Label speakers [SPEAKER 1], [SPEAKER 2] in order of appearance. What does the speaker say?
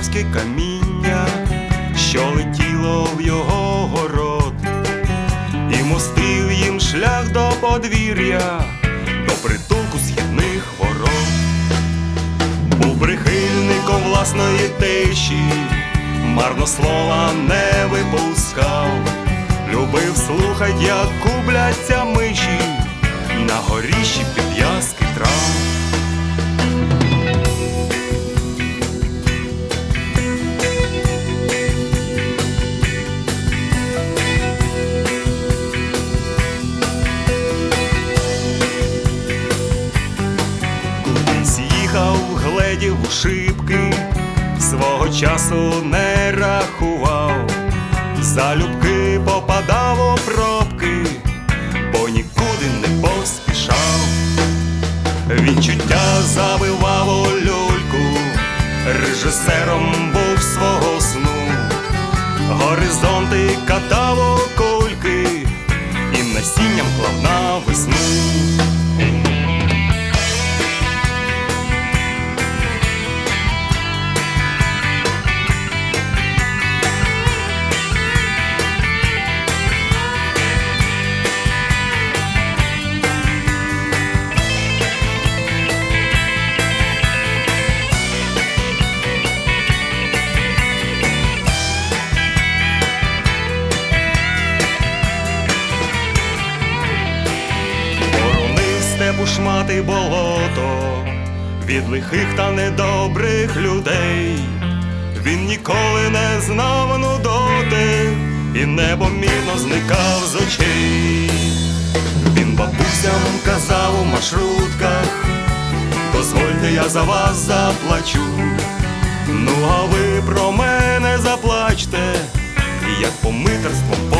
[SPEAKER 1] філософське каміння, що летіло в його город, і мостив їм шлях до подвір'я, до притулку східних ворот, був прихильником власної тиші, марно слова не випускав, любив слухать, як губляться миші на горіщі. під. Шибки, свого часу не рахував, залюбки попадав у пробки, бо нікуди не поспішав. Відчуття забивав у люльку, режисером був свого сну, горизонти катав шмати болото від лихих та недобрих людей. Він ніколи не знав нудоти і непомітно зникав з очей. Він бабусям казав у маршрутках, дозвольте, я за вас заплачу. Ну, а ви про мене заплачте, як помитерством